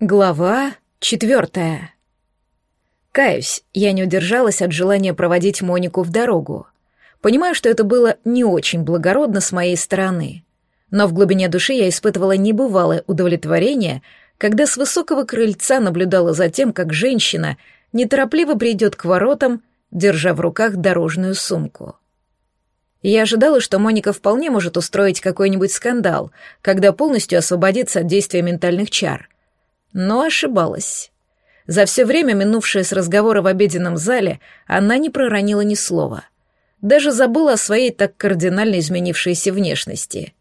Глава четвертая. Каюсь, я не удержалась от желания проводить Монику в дорогу. Понимаю, что это было не очень благородно с моей стороны. Но в глубине души я испытывала небывалое удовлетворение, когда с высокого крыльца наблюдала за тем, как женщина неторопливо придет к воротам, держа в руках дорожную сумку. Я ожидала, что Моника вполне может устроить какой-нибудь скандал, когда полностью освободится от действия ментальных чар — но ошибалась. За все время, минувшее с разговора в обеденном зале, она не проронила ни слова. Даже забыла о своей так кардинально изменившейся внешности.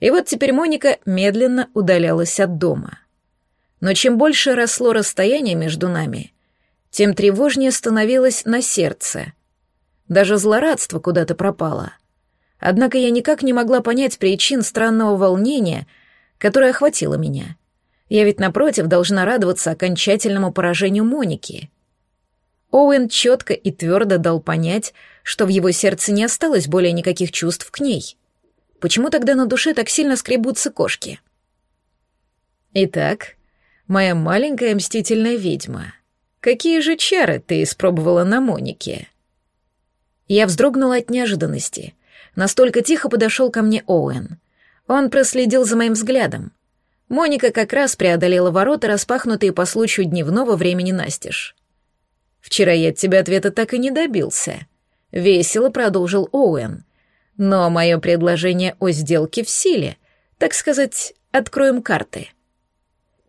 И вот теперь Моника медленно удалялась от дома. Но чем больше росло расстояние между нами, тем тревожнее становилось на сердце. Даже злорадство куда-то пропало. Однако я никак не могла понять причин странного волнения, которое охватило меня — я ведь, напротив, должна радоваться окончательному поражению Моники. Оуэн четко и твердо дал понять, что в его сердце не осталось более никаких чувств к ней. Почему тогда на душе так сильно скребутся кошки? Итак, моя маленькая мстительная ведьма, какие же чары ты испробовала на Монике? Я вздрогнула от неожиданности. Настолько тихо подошел ко мне Оуэн. Он проследил за моим взглядом. Моника как раз преодолела ворота, распахнутые по случаю дневного времени настежь. «Вчера я от тебя ответа так и не добился», — весело продолжил Оуэн. «Но мое предложение о сделке в силе, так сказать, откроем карты».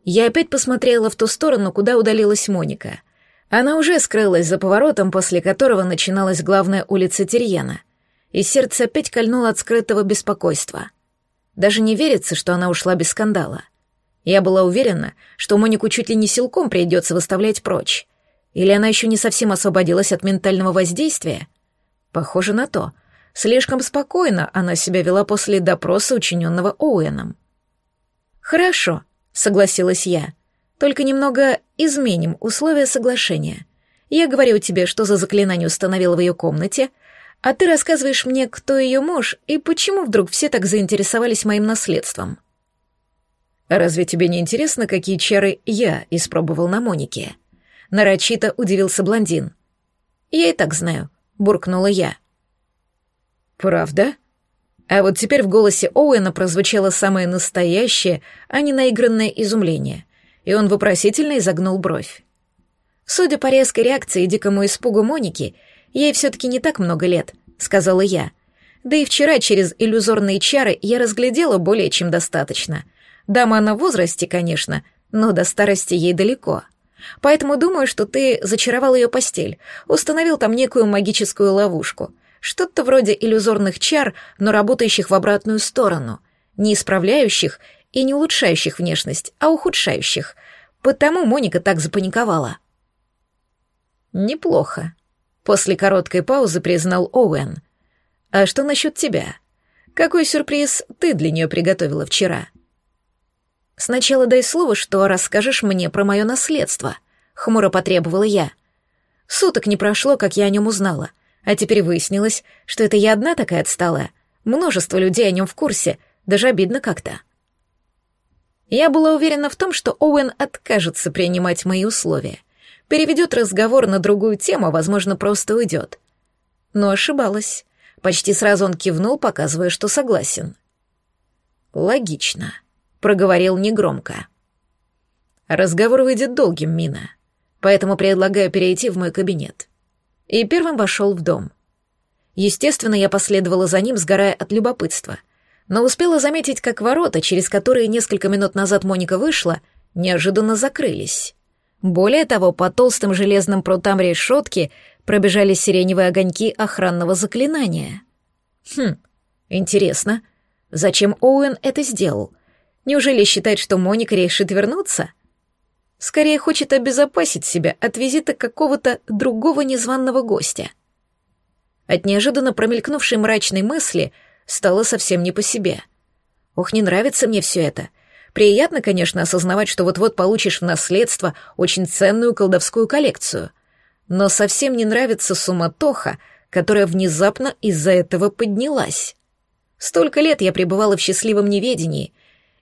Я опять посмотрела в ту сторону, куда удалилась Моника. Она уже скрылась за поворотом, после которого начиналась главная улица Терьена, и сердце опять кольнуло от скрытого беспокойства. Даже не верится, что она ушла без скандала. Я была уверена, что Монику чуть ли не силком придется выставлять прочь. Или она еще не совсем освободилась от ментального воздействия? Похоже на то. Слишком спокойно она себя вела после допроса, учиненного Оуэном. «Хорошо», — согласилась я. «Только немного изменим условия соглашения. Я говорю тебе, что за заклинание установила в ее комнате, а ты рассказываешь мне, кто ее муж и почему вдруг все так заинтересовались моим наследством». «Разве тебе не интересно, какие чары я испробовал на Монике?» Нарочито удивился блондин. «Я и так знаю», — буркнула я. «Правда?» А вот теперь в голосе Оуэна прозвучало самое настоящее, а не наигранное изумление, и он вопросительно изогнул бровь. «Судя по резкой реакции и дикому испугу Моники, ей все-таки не так много лет», — сказала я. «Да и вчера через иллюзорные чары я разглядела более чем достаточно — Дама она в возрасте, конечно, но до старости ей далеко. Поэтому думаю, что ты зачаровал ее постель, установил там некую магическую ловушку. Что-то вроде иллюзорных чар, но работающих в обратную сторону, не исправляющих и не улучшающих внешность, а ухудшающих. Потому Моника так запаниковала. Неплохо. После короткой паузы признал Оуэн. А что насчет тебя? Какой сюрприз ты для нее приготовила вчера? — «Сначала дай слово, что расскажешь мне про мое наследство», — хмуро потребовала я. Суток не прошло, как я о нем узнала, а теперь выяснилось, что это я одна такая отсталая. Множество людей о нем в курсе, даже обидно как-то. Я была уверена в том, что Оуэн откажется принимать мои условия, переведет разговор на другую тему, а, возможно, просто уйдет. Но ошибалась. Почти сразу он кивнул, показывая, что согласен. Логично проговорил негромко. Разговор выйдет долгим, Мина, поэтому предлагаю перейти в мой кабинет. И первым вошел в дом. Естественно, я последовала за ним, сгорая от любопытства, но успела заметить, как ворота, через которые несколько минут назад Моника вышла, неожиданно закрылись. Более того, по толстым железным прутам решетки пробежали сиреневые огоньки охранного заклинания. Хм, интересно, зачем Оуэн это сделал? Неужели считает, что Моника решит вернуться? Скорее хочет обезопасить себя от визита какого-то другого незваного гостя. От неожиданно промелькнувшей мрачной мысли стало совсем не по себе. Ох, не нравится мне все это. Приятно, конечно, осознавать, что вот-вот получишь в наследство очень ценную колдовскую коллекцию. Но совсем не нравится суматоха, которая внезапно из-за этого поднялась. Столько лет я пребывала в счастливом неведении —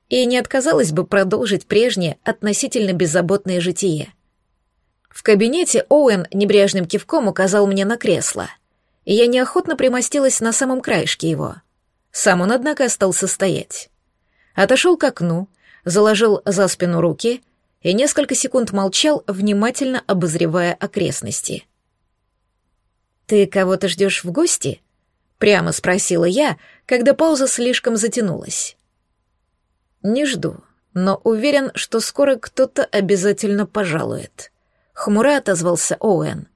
и не отказалась бы продолжить прежнее относительно беззаботное житие. В кабинете Оуэн небрежным кивком указал мне на кресло, и я неохотно примостилась на самом краешке его. Сам он, однако, остался стоять. Отошел к окну, заложил за спину руки и несколько секунд молчал, внимательно обозревая окрестности. «Ты кого-то ждешь в гости?» — прямо спросила я, когда пауза слишком затянулась. «Не жду, но уверен, что скоро кто-то обязательно пожалует», — хмуро отозвался Оуэн.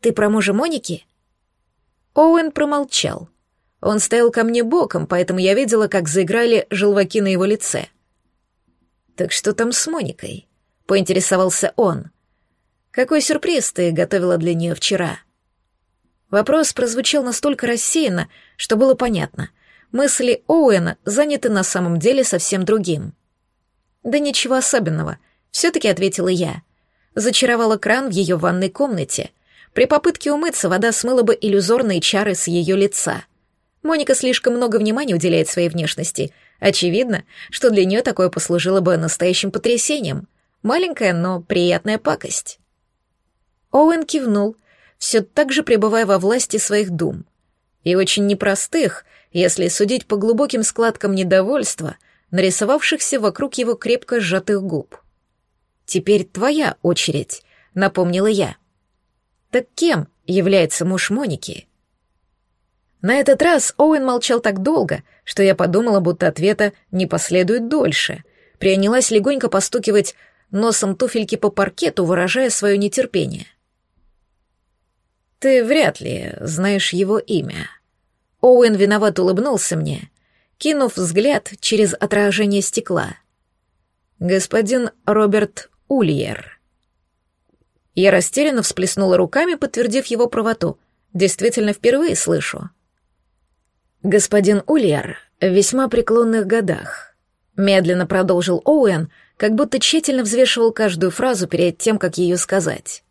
«Ты про мужа Моники?» Оуэн промолчал. Он стоял ко мне боком, поэтому я видела, как заиграли желваки на его лице. «Так что там с Моникой?» — поинтересовался он. «Какой сюрприз ты готовила для нее вчера?» Вопрос прозвучал настолько рассеянно, что было понятно. Мысли Оуэна заняты на самом деле совсем другим. «Да ничего особенного», — все-таки ответила я. Зачаровала кран в ее ванной комнате. При попытке умыться вода смыла бы иллюзорные чары с ее лица. Моника слишком много внимания уделяет своей внешности. Очевидно, что для нее такое послужило бы настоящим потрясением. Маленькая, но приятная пакость. Оуэн кивнул, все так же пребывая во власти своих дум. И очень непростых, если судить по глубоким складкам недовольства, нарисовавшихся вокруг его крепко сжатых губ. «Теперь твоя очередь», — напомнила я. «Так кем является муж Моники?» На этот раз Оуэн молчал так долго, что я подумала, будто ответа не последует дольше. Принялась легонько постукивать носом туфельки по паркету, выражая свое нетерпение. «Ты вряд ли знаешь его имя». Оуэн виноват улыбнулся мне, кинув взгляд через отражение стекла. «Господин Роберт Ульер». Я растерянно всплеснула руками, подтвердив его правоту. Действительно, впервые слышу. «Господин Ульер в весьма преклонных годах», — медленно продолжил Оуэн, как будто тщательно взвешивал каждую фразу перед тем, как ее сказать.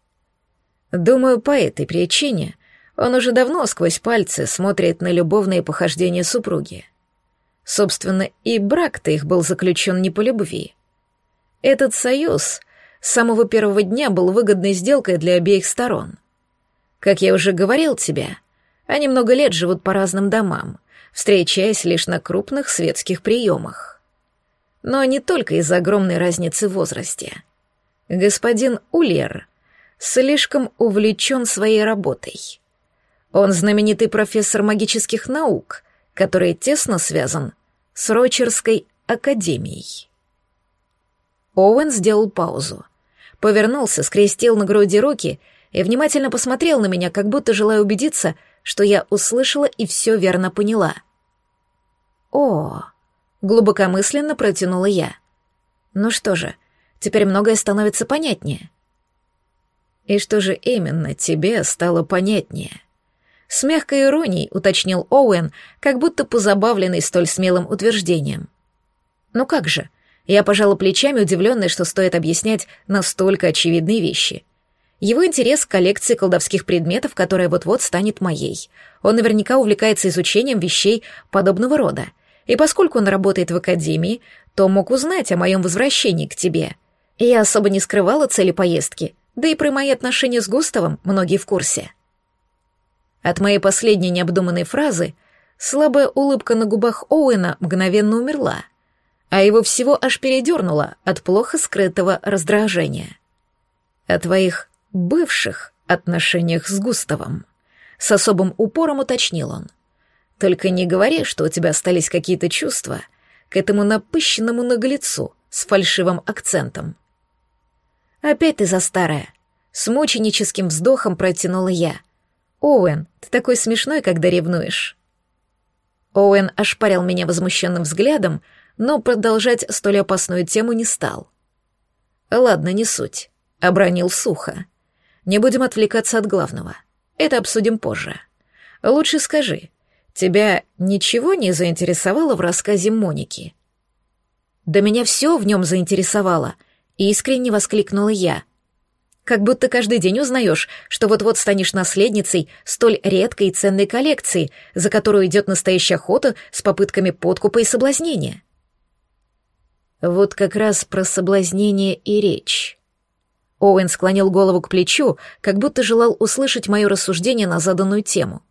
«Думаю, по этой причине он уже давно сквозь пальцы смотрит на любовные похождения супруги. Собственно, и брак-то их был заключен не по любви. Этот союз с самого первого дня был выгодной сделкой для обеих сторон. Как я уже говорил тебе, — они много лет живут по разным домам, встречаясь лишь на крупных светских приемах. Но не только из-за огромной разницы в возрасте. Господин Ульер слишком увлечен своей работой. Он знаменитый профессор магических наук, который тесно связан с Рочерской академией. Оуэн сделал паузу, повернулся, скрестил на груди руки и внимательно посмотрел на меня, как будто желая убедиться — что я услышала и все верно поняла. «О!» — глубокомысленно протянула я. «Ну что же, теперь многое становится понятнее». «И что же именно тебе стало понятнее?» С мягкой иронией уточнил Оуэн, как будто позабавленный столь смелым утверждением. «Ну как же?» Я пожала плечами, удивленная, что стоит объяснять настолько очевидные вещи его интерес к коллекции колдовских предметов, которая вот-вот станет моей. Он наверняка увлекается изучением вещей подобного рода. И поскольку он работает в академии, то мог узнать о моем возвращении к тебе. Я особо не скрывала цели поездки, да и про мои отношения с Густавом многие в курсе. От моей последней необдуманной фразы слабая улыбка на губах Оуэна мгновенно умерла, а его всего аж передернуло от плохо скрытого раздражения. О твоих бывших отношениях с Густавом. С особым упором уточнил он. Только не говори, что у тебя остались какие-то чувства к этому напыщенному наглецу с фальшивым акцентом. Опять ты за старая. С мученическим вздохом протянула я. Оуэн, ты такой смешной, когда ревнуешь. Оуэн ошпарил меня возмущенным взглядом, но продолжать столь опасную тему не стал. Ладно, не суть. Обронил сухо. Не будем отвлекаться от главного. Это обсудим позже. Лучше скажи, тебя ничего не заинтересовало в рассказе Моники? Да меня все в нем заинтересовало, искренне воскликнула я. Как будто каждый день узнаешь, что вот-вот станешь наследницей столь редкой и ценной коллекции, за которую идет настоящая охота с попытками подкупа и соблазнения. Вот как раз про соблазнение и речь. Оуэн склонил голову к плечу, как будто желал услышать мое рассуждение на заданную тему.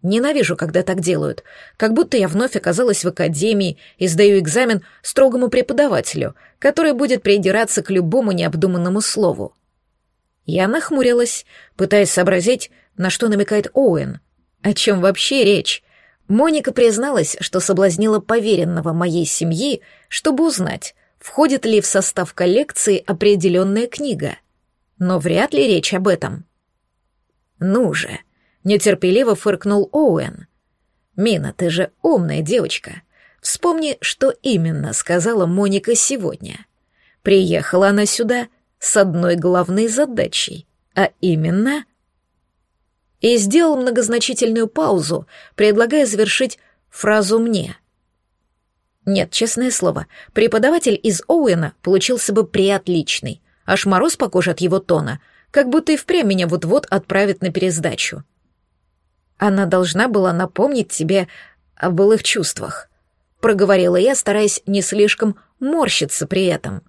Ненавижу, когда так делают, как будто я вновь оказалась в академии и сдаю экзамен строгому преподавателю, который будет придираться к любому необдуманному слову. Я нахмурилась, пытаясь сообразить, на что намекает Оуэн. О чем вообще речь? Моника призналась, что соблазнила поверенного моей семьи, чтобы узнать, входит ли в состав коллекции определенная книга. Но вряд ли речь об этом. «Ну же!» — нетерпеливо фыркнул Оуэн. «Мина, ты же умная девочка. Вспомни, что именно сказала Моника сегодня. Приехала она сюда с одной главной задачей, а именно...» И сделал многозначительную паузу, предлагая завершить фразу «мне». Нет, честное слово, преподаватель из Оуэна получился бы приотличный. Аж мороз по коже от его тона, как будто и впрямь меня вот-вот отправят на пересдачу. Она должна была напомнить тебе о былых чувствах. Проговорила я, стараясь не слишком морщиться при этом.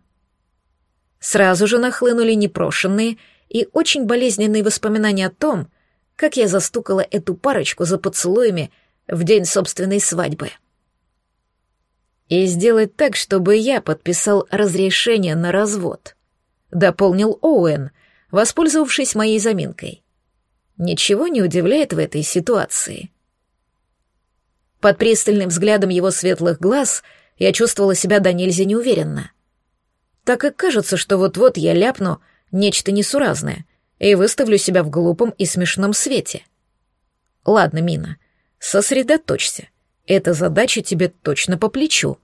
Сразу же нахлынули непрошенные и очень болезненные воспоминания о том, как я застукала эту парочку за поцелуями в день собственной свадьбы и сделать так, чтобы я подписал разрешение на развод», — дополнил Оуэн, воспользовавшись моей заминкой. «Ничего не удивляет в этой ситуации». Под пристальным взглядом его светлых глаз я чувствовала себя до нельзя неуверенно. Так и кажется, что вот-вот я ляпну нечто несуразное и выставлю себя в глупом и смешном свете. Ладно, Мина, сосредоточься. Эта задача тебе точно по плечу.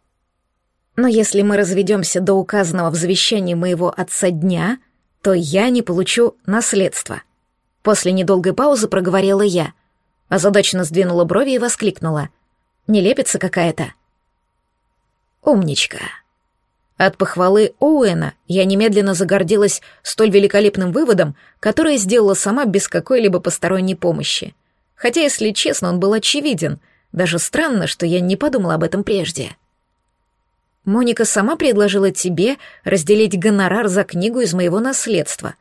Но если мы разведемся до указанного в завещании моего отца дня, то я не получу наследство. После недолгой паузы проговорила я. Озадаченно сдвинула брови и воскликнула. Нелепица какая-то. Умничка. От похвалы Оуэна я немедленно загордилась столь великолепным выводом, который сделала сама без какой-либо посторонней помощи. Хотя, если честно, он был очевиден — даже странно, что я не подумала об этом прежде. Моника сама предложила тебе разделить гонорар за книгу из моего наследства.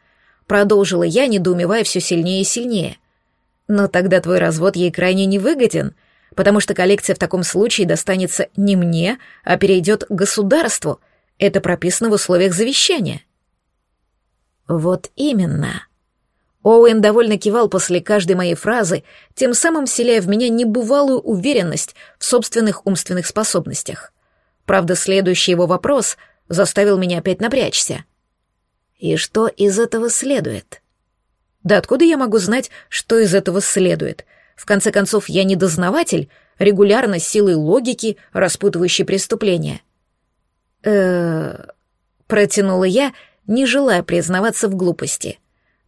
Продолжила я, недоумевая все сильнее и сильнее. Но тогда твой развод ей крайне невыгоден, потому что коллекция в таком случае достанется не мне, а перейдет государству. Это прописано в условиях завещания. Вот именно. Оуэн довольно кивал после каждой моей фразы, тем самым вселяя в меня небывалую уверенность в собственных умственных способностях. Правда, следующий его вопрос заставил меня опять напрячься. И что из этого следует? Да откуда я могу знать, что из этого следует? В конце концов, я не дознаватель, регулярно силой логики, распутывающий преступления. Э протянула я, не желая признаваться в глупости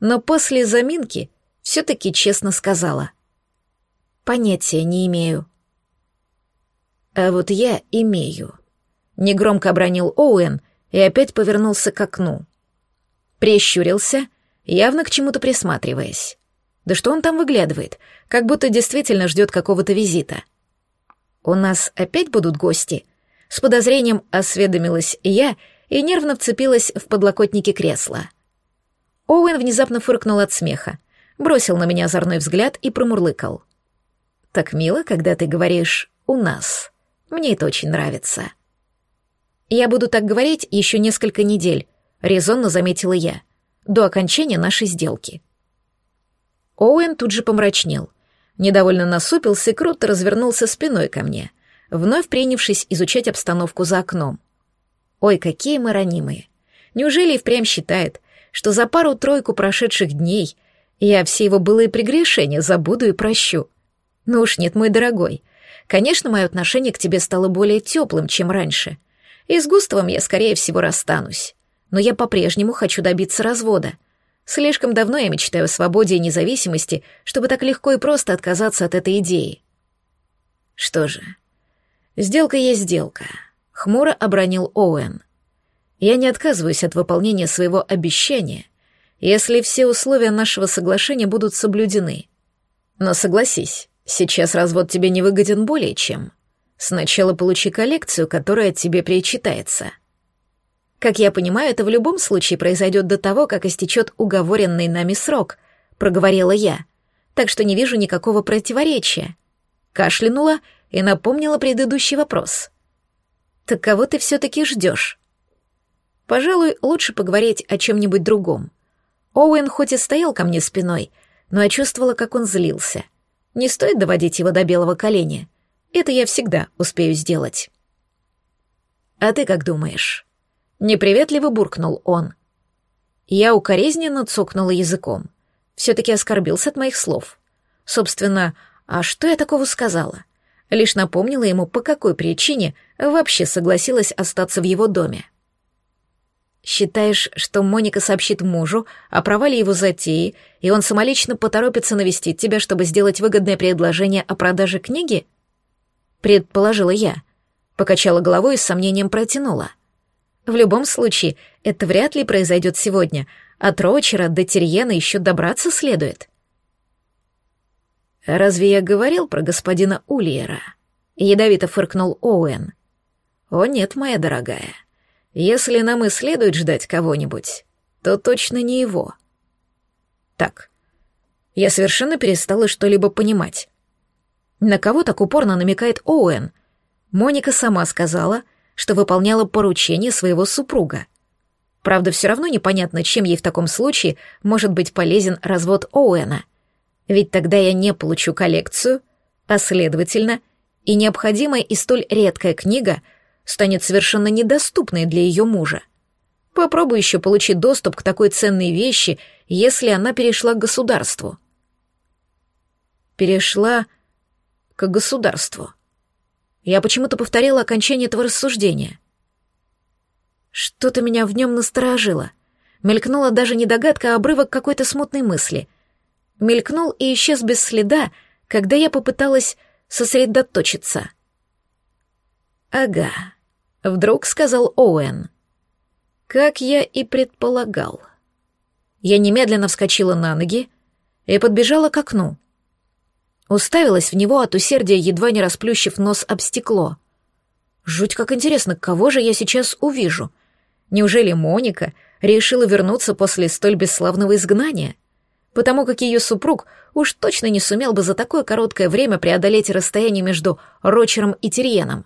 но после заминки все-таки честно сказала. Понятия не имею. А вот я имею. Негромко обронил Оуэн и опять повернулся к окну. Прищурился, явно к чему-то присматриваясь. Да что он там выглядывает, как будто действительно ждет какого-то визита. «У нас опять будут гости?» С подозрением осведомилась я и нервно вцепилась в подлокотники кресла. Оуэн внезапно фыркнул от смеха, бросил на меня озорной взгляд и промурлыкал. «Так мило, когда ты говоришь «у нас». Мне это очень нравится». «Я буду так говорить еще несколько недель», — резонно заметила я, «до окончания нашей сделки». Оуэн тут же помрачнел, недовольно насупился и круто развернулся спиной ко мне, вновь принявшись изучать обстановку за окном. «Ой, какие мы ранимые! Неужели и впрямь считает, что за пару-тройку прошедших дней я все его былые прегрешения забуду и прощу. Ну уж нет, мой дорогой. Конечно, мое отношение к тебе стало более теплым, чем раньше. И с Густавом я, скорее всего, расстанусь. Но я по-прежнему хочу добиться развода. Слишком давно я мечтаю о свободе и независимости, чтобы так легко и просто отказаться от этой идеи. Что же, сделка есть сделка. Хмуро обронил Оуэн. Я не отказываюсь от выполнения своего обещания, если все условия нашего соглашения будут соблюдены. Но согласись, сейчас развод тебе не выгоден более чем. Сначала получи коллекцию, которая тебе причитается. Как я понимаю, это в любом случае произойдет до того, как истечет уговоренный нами срок, проговорила я. Так что не вижу никакого противоречия. Кашлянула и напомнила предыдущий вопрос. Так кого ты все-таки ждешь? Пожалуй, лучше поговорить о чем-нибудь другом. Оуэн хоть и стоял ко мне спиной, но я чувствовала, как он злился. Не стоит доводить его до белого коленя. Это я всегда успею сделать. «А ты как думаешь?» Неприветливо буркнул он. Я укоризненно цокнула языком. Все-таки оскорбился от моих слов. Собственно, а что я такого сказала? Лишь напомнила ему, по какой причине вообще согласилась остаться в его доме. Считаешь, что Моника сообщит мужу о провале его затеи, и он самолично поторопится навестить тебя, чтобы сделать выгодное предложение о продаже книги? Предположила я. Покачала головой и с сомнением протянула. В любом случае, это вряд ли произойдет сегодня. От Рочера до Терьена еще добраться следует. «Разве я говорил про господина Ульера?» — ядовито фыркнул Оуэн. «О нет, моя дорогая. Если нам и следует ждать кого-нибудь, то точно не его. Так, я совершенно перестала что-либо понимать. На кого так упорно намекает Оуэн? Моника сама сказала, что выполняла поручение своего супруга. Правда, все равно непонятно, чем ей в таком случае может быть полезен развод Оуэна. Ведь тогда я не получу коллекцию, а следовательно, и необходимая и столь редкая книга — станет совершенно недоступной для ее мужа. Попробуй еще получить доступ к такой ценной вещи, если она перешла к государству. Перешла к государству. Я почему-то повторила окончание этого рассуждения. Что-то меня в нем насторожило. Мелькнула даже не догадка, а обрывок какой-то смутной мысли. Мелькнул и исчез без следа, когда я попыталась сосредоточиться. Ага, Вдруг сказал Оуэн. Как я и предполагал. Я немедленно вскочила на ноги и подбежала к окну. Уставилась в него от усердия, едва не расплющив нос об стекло. Жуть как интересно, кого же я сейчас увижу? Неужели Моника решила вернуться после столь бесславного изгнания? Потому как ее супруг уж точно не сумел бы за такое короткое время преодолеть расстояние между Рочером и Тириеном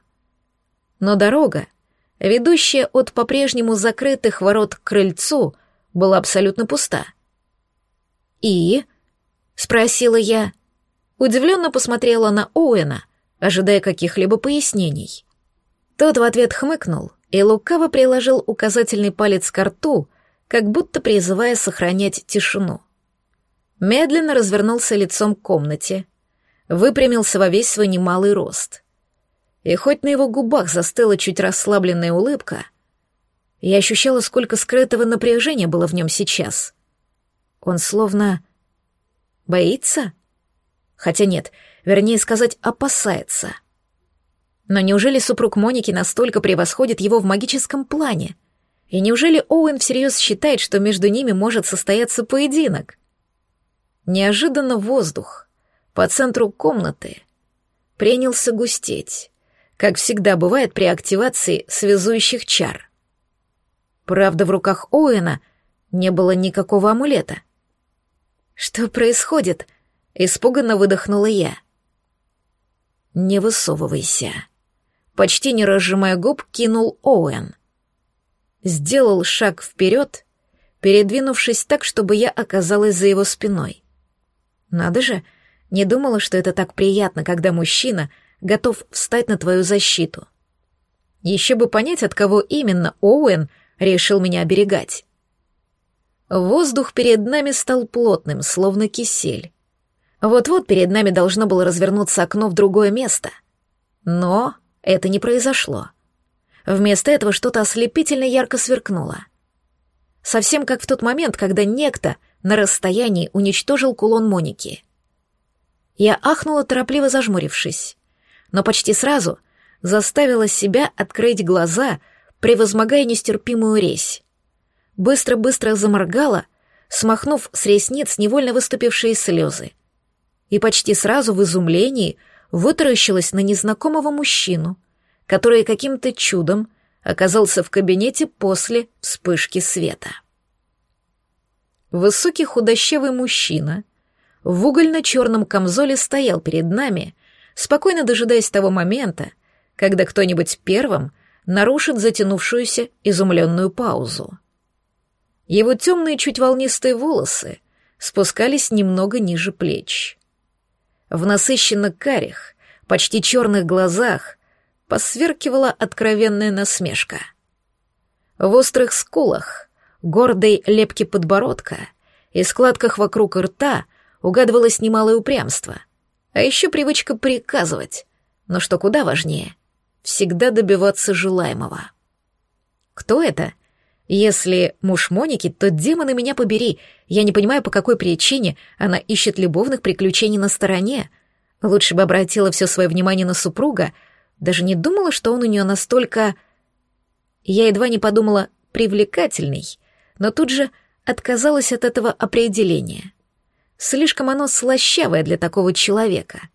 но дорога, ведущая от по-прежнему закрытых ворот к крыльцу, была абсолютно пуста. «И?» — спросила я. Удивленно посмотрела на Оуэна, ожидая каких-либо пояснений. Тот в ответ хмыкнул и лукаво приложил указательный палец к рту, как будто призывая сохранять тишину. Медленно развернулся лицом к комнате, выпрямился во весь свой немалый рост — и хоть на его губах застыла чуть расслабленная улыбка, я ощущала, сколько скрытого напряжения было в нем сейчас. Он словно... боится? Хотя нет, вернее сказать, опасается. Но неужели супруг Моники настолько превосходит его в магическом плане? И неужели Оуэн всерьез считает, что между ними может состояться поединок? Неожиданно воздух по центру комнаты принялся густеть, как всегда бывает при активации связующих чар. Правда, в руках Оуэна не было никакого амулета. «Что происходит?» — испуганно выдохнула я. «Не высовывайся», — почти не разжимая губ, кинул Оуэн. Сделал шаг вперед, передвинувшись так, чтобы я оказалась за его спиной. Надо же, не думала, что это так приятно, когда мужчина — готов встать на твою защиту. Еще бы понять, от кого именно Оуэн решил меня оберегать. Воздух перед нами стал плотным, словно кисель. Вот-вот перед нами должно было развернуться окно в другое место. Но это не произошло. Вместо этого что-то ослепительно ярко сверкнуло. Совсем как в тот момент, когда некто на расстоянии уничтожил кулон Моники. Я ахнула, торопливо зажмурившись но почти сразу заставила себя открыть глаза, превозмогая нестерпимую резь. Быстро-быстро заморгала, смахнув с ресниц невольно выступившие слезы. И почти сразу в изумлении вытаращилась на незнакомого мужчину, который каким-то чудом оказался в кабинете после вспышки света. Высокий худощавый мужчина в угольно-черном камзоле стоял перед нами, спокойно дожидаясь того момента, когда кто-нибудь первым нарушит затянувшуюся изумленную паузу. Его темные чуть волнистые волосы спускались немного ниже плеч. В насыщенно карих, почти черных глазах посверкивала откровенная насмешка. В острых скулах, гордой лепке подбородка и складках вокруг рта угадывалось немалое упрямство, а еще привычка приказывать, но что куда важнее, всегда добиваться желаемого. Кто это? Если муж Моники, то демоны меня побери. Я не понимаю, по какой причине она ищет любовных приключений на стороне. Лучше бы обратила все свое внимание на супруга, даже не думала, что он у нее настолько... Я едва не подумала «привлекательный», но тут же отказалась от этого определения. Слишком оно слащавое для такого человека.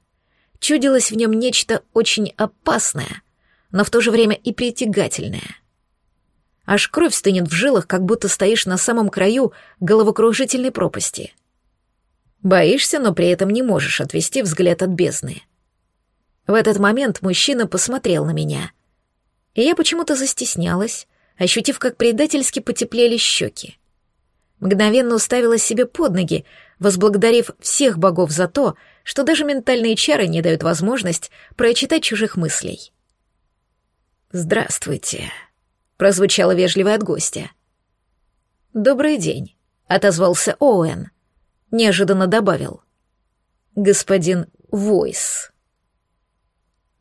Чудилось в нем нечто очень опасное, но в то же время и притягательное. Аж кровь стынет в жилах, как будто стоишь на самом краю головокружительной пропасти. Боишься, но при этом не можешь отвести взгляд от бездны. В этот момент мужчина посмотрел на меня. И я почему-то застеснялась, ощутив, как предательски потеплели щеки. Мгновенно уставила себе под ноги, возблагодарив всех богов за то, что даже ментальные чары не дают возможность прочитать чужих мыслей. «Здравствуйте», — прозвучало вежливо от гостя. «Добрый день», — отозвался Оуэн. Неожиданно добавил. «Господин Войс».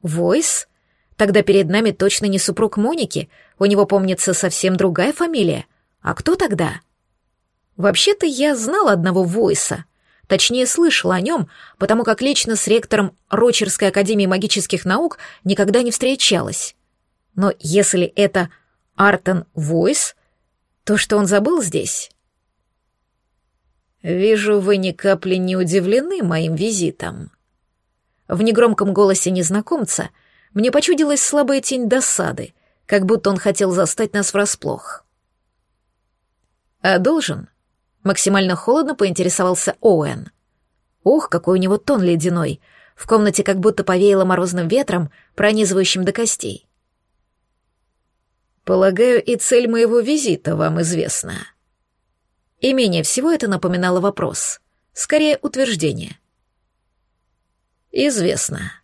Войс? Тогда перед нами точно не супруг Моники, у него, помнится, совсем другая фамилия. А кто тогда? Вообще-то я знала одного Войса, точнее слышала о нем, потому как лично с ректором Рочерской академии магических наук никогда не встречалась. Но если это Артон Войс, то что он забыл здесь? «Вижу, вы ни капли не удивлены моим визитом», в негромком голосе незнакомца мне почудилась слабая тень досады, как будто он хотел застать нас врасплох. «А должен?» — максимально холодно поинтересовался Оуэн. Ох, какой у него тон ледяной! В комнате как будто повеяло морозным ветром, пронизывающим до костей. «Полагаю, и цель моего визита вам известна». И менее всего это напоминало вопрос, скорее утверждение. «Известно», —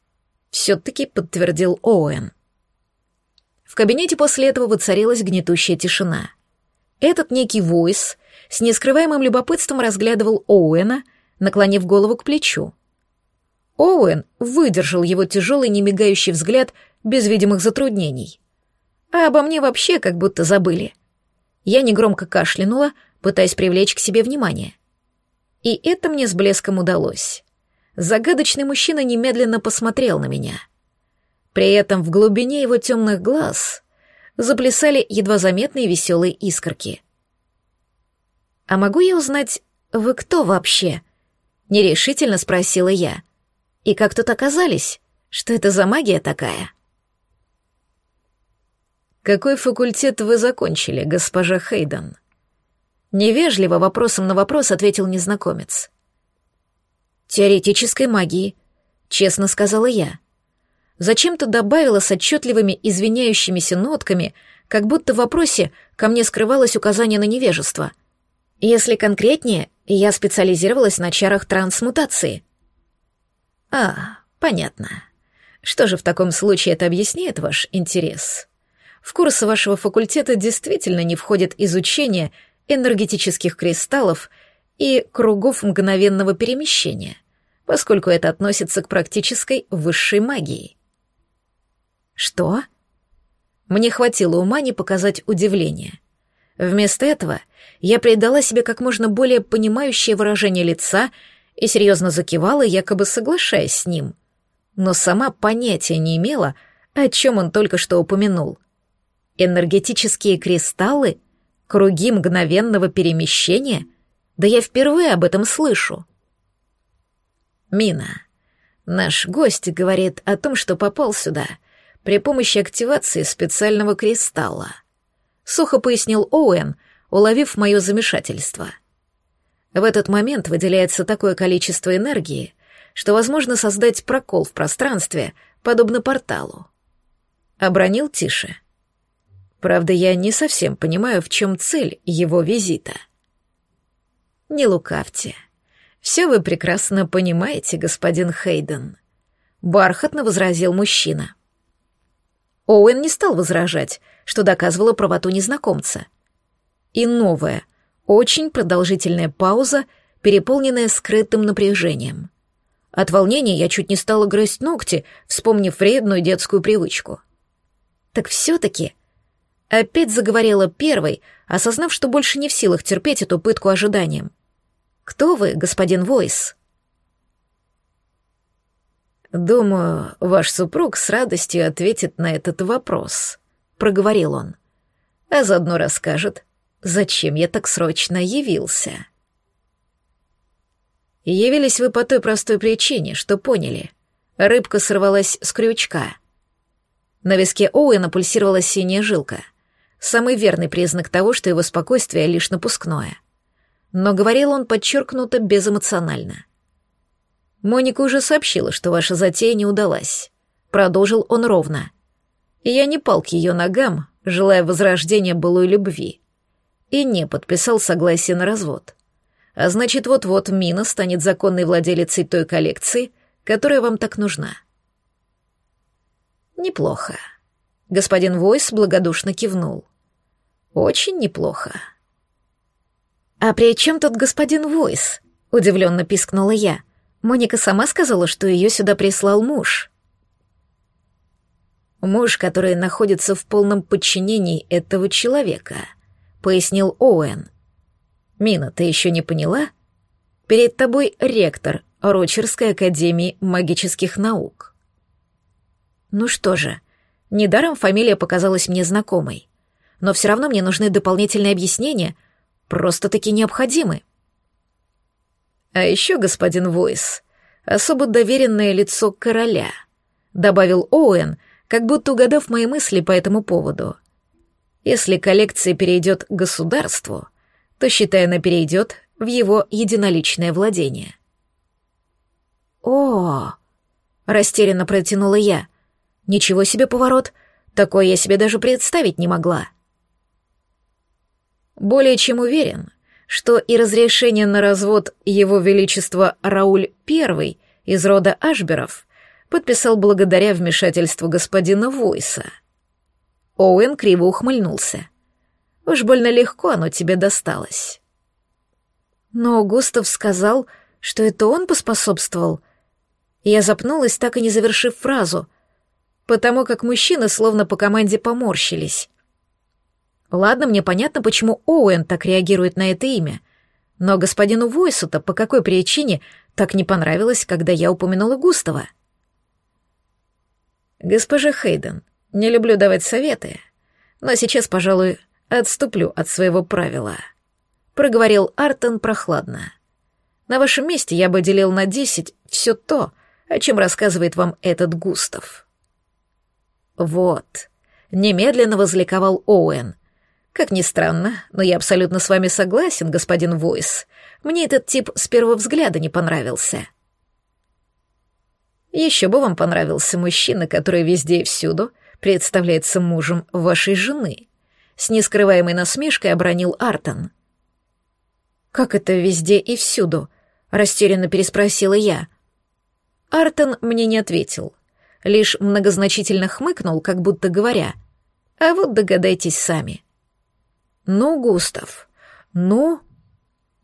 все-таки подтвердил Оуэн. В кабинете после этого воцарилась гнетущая тишина. Этот некий войс с нескрываемым любопытством разглядывал Оуэна, наклонив голову к плечу. Оуэн выдержал его тяжелый, немигающий взгляд без видимых затруднений. А обо мне вообще как будто забыли. Я негромко кашлянула, пытаясь привлечь к себе внимание. И это мне с блеском удалось загадочный мужчина немедленно посмотрел на меня. При этом в глубине его темных глаз заплясали едва заметные веселые искорки. «А могу я узнать, вы кто вообще?» — нерешительно спросила я. «И как тут оказались? Что это за магия такая?» «Какой факультет вы закончили, госпожа Хейден?» Невежливо вопросом на вопрос ответил незнакомец теоретической магии», — честно сказала я. Зачем-то добавила с отчетливыми извиняющимися нотками, как будто в вопросе ко мне скрывалось указание на невежество. Если конкретнее, я специализировалась на чарах трансмутации. А, понятно. Что же в таком случае это объясняет ваш интерес? В курсы вашего факультета действительно не входит изучение энергетических кристаллов и кругов мгновенного перемещения, поскольку это относится к практической высшей магии. Что? Мне хватило ума не показать удивление. Вместо этого я придала себе как можно более понимающее выражение лица и серьезно закивала, якобы соглашаясь с ним. Но сама понятия не имела, о чем он только что упомянул. Энергетические кристаллы? Круги мгновенного перемещения — да я впервые об этом слышу. Мина, наш гость говорит о том, что попал сюда при помощи активации специального кристалла. Сухо пояснил Оуэн, уловив мое замешательство. В этот момент выделяется такое количество энергии, что возможно создать прокол в пространстве, подобно порталу. Обронил тише. Правда, я не совсем понимаю, в чем цель его визита. Не лукавьте. Все вы прекрасно понимаете, господин Хейден. Бархатно возразил мужчина. Оуэн не стал возражать, что доказывало правоту незнакомца. И новая, очень продолжительная пауза, переполненная скрытым напряжением. От волнения я чуть не стала грызть ногти, вспомнив вредную детскую привычку. Так все-таки... Опять заговорила первой, осознав, что больше не в силах терпеть эту пытку ожиданием. «Кто вы, господин Войс?» «Думаю, ваш супруг с радостью ответит на этот вопрос», — проговорил он. «А заодно расскажет, зачем я так срочно явился». Явились вы по той простой причине, что поняли. Рыбка сорвалась с крючка. На виске Оуэна пульсировала синяя жилка. Самый верный признак того, что его спокойствие лишь напускное. Но говорил он подчеркнуто безэмоционально. Моника уже сообщила, что ваша затея не удалась. Продолжил он ровно. Я не пал к ее ногам, желая возрождения былой любви. И не подписал согласие на развод. А значит, вот-вот Мина станет законной владелицей той коллекции, которая вам так нужна. Неплохо. Господин Войс благодушно кивнул. Очень неплохо. А при чем тут господин Войс? Удивленно пискнула я. Моника сама сказала, что ее сюда прислал муж. Муж, который находится в полном подчинении этого человека, пояснил Оуэн. Мина, ты еще не поняла? Перед тобой ректор Рочерской академии магических наук. Ну что же, недаром фамилия показалась мне знакомой. Но все равно мне нужны дополнительные объяснения, просто-таки необходимы. А еще, господин Войс, особо доверенное лицо короля, добавил Оуэн, как будто угадав мои мысли по этому поводу. Если коллекция перейдет к государству, то, считай, она перейдет в его единоличное владение. «О!» — растерянно протянула я. «Ничего себе поворот! Такое я себе даже представить не могла». Более чем уверен, что и разрешение на развод его величества Рауль I из рода Ашберов подписал благодаря вмешательству господина Войса. Оуэн криво ухмыльнулся. Уж больно легко оно тебе досталось. Но Густав сказал, что это он поспособствовал. Я запнулась, так и не завершив фразу, потому как мужчины словно по команде поморщились. Ладно, мне понятно, почему Оуэн так реагирует на это имя, но господину Войсу-то по какой причине так не понравилось, когда я упомянула Густава? Госпожа Хейден, не люблю давать советы, но сейчас, пожалуй, отступлю от своего правила», — проговорил Артон прохладно. «На вашем месте я бы делил на десять все то, о чем рассказывает вам этот Густав». «Вот», — немедленно возликовал Оуэн. «Как ни странно, но я абсолютно с вами согласен, господин Войс. Мне этот тип с первого взгляда не понравился». «Еще бы вам понравился мужчина, который везде и всюду представляется мужем вашей жены», с нескрываемой насмешкой обронил Артон. «Как это везде и всюду?» — растерянно переспросила я. Артон мне не ответил, лишь многозначительно хмыкнул, как будто говоря, «А вот догадайтесь сами». «Ну, Густав, ну...»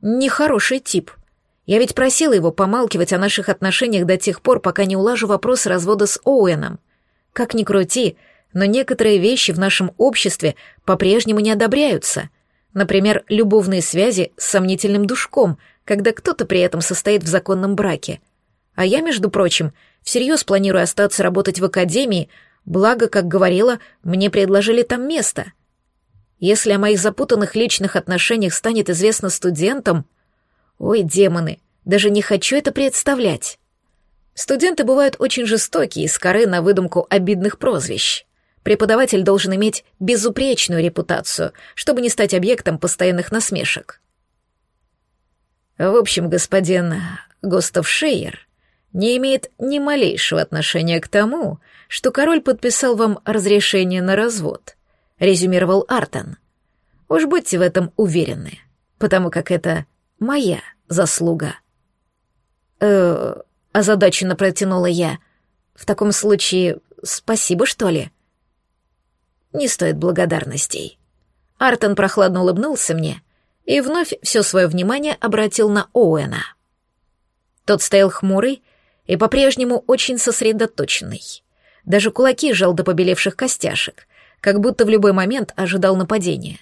«Нехороший тип. Я ведь просила его помалкивать о наших отношениях до тех пор, пока не улажу вопрос развода с Оуэном. Как ни крути, но некоторые вещи в нашем обществе по-прежнему не одобряются. Например, любовные связи с сомнительным душком, когда кто-то при этом состоит в законном браке. А я, между прочим, всерьез планирую остаться работать в академии, благо, как говорила, мне предложили там место. Если о моих запутанных личных отношениях станет известно студентам... Ой, демоны, даже не хочу это представлять. Студенты бывают очень жестокие, с коры на выдумку обидных прозвищ. Преподаватель должен иметь безупречную репутацию, чтобы не стать объектом постоянных насмешек. В общем, господин Густав Шейер не имеет ни малейшего отношения к тому, что король подписал вам разрешение на развод, резюмировал Артон. Уж будьте в этом уверены, потому как это моя заслуга. Э, озадаченно протянула я. В таком случае спасибо, что ли? Не стоит благодарностей. Артон прохладно улыбнулся мне и вновь все свое внимание обратил на Оуэна. Тот стоял хмурый и по-прежнему очень сосредоточенный. Даже кулаки жал до побелевших костяшек, как будто в любой момент ожидал нападения.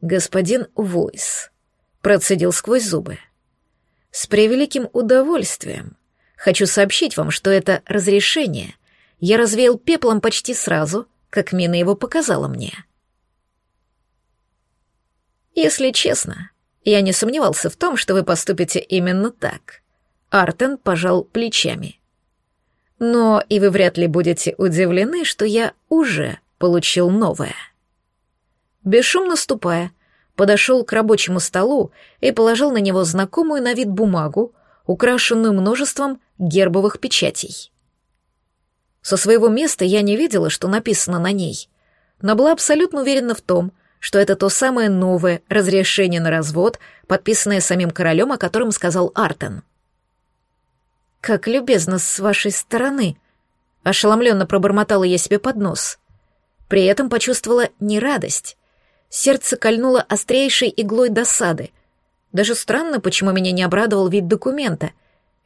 «Господин Войс», — процедил сквозь зубы, — «с превеликим удовольствием хочу сообщить вам, что это разрешение я развеял пеплом почти сразу, как Мина его показала мне». Если честно, я не сомневался в том, что вы поступите именно так. Артен пожал плечами. Но и вы вряд ли будете удивлены, что я уже получил новое. Бесшумно ступая, подошел к рабочему столу и положил на него знакомую на вид бумагу, украшенную множеством гербовых печатей. Со своего места я не видела, что написано на ней, но была абсолютно уверена в том, что это то самое новое разрешение на развод, подписанное самим королем, о котором сказал Артен. «Как любезно с вашей стороны!» — ошеломленно пробормотала я себе под нос. При этом почувствовала не радость. Сердце кольнуло острейшей иглой досады. Даже странно, почему меня не обрадовал вид документа,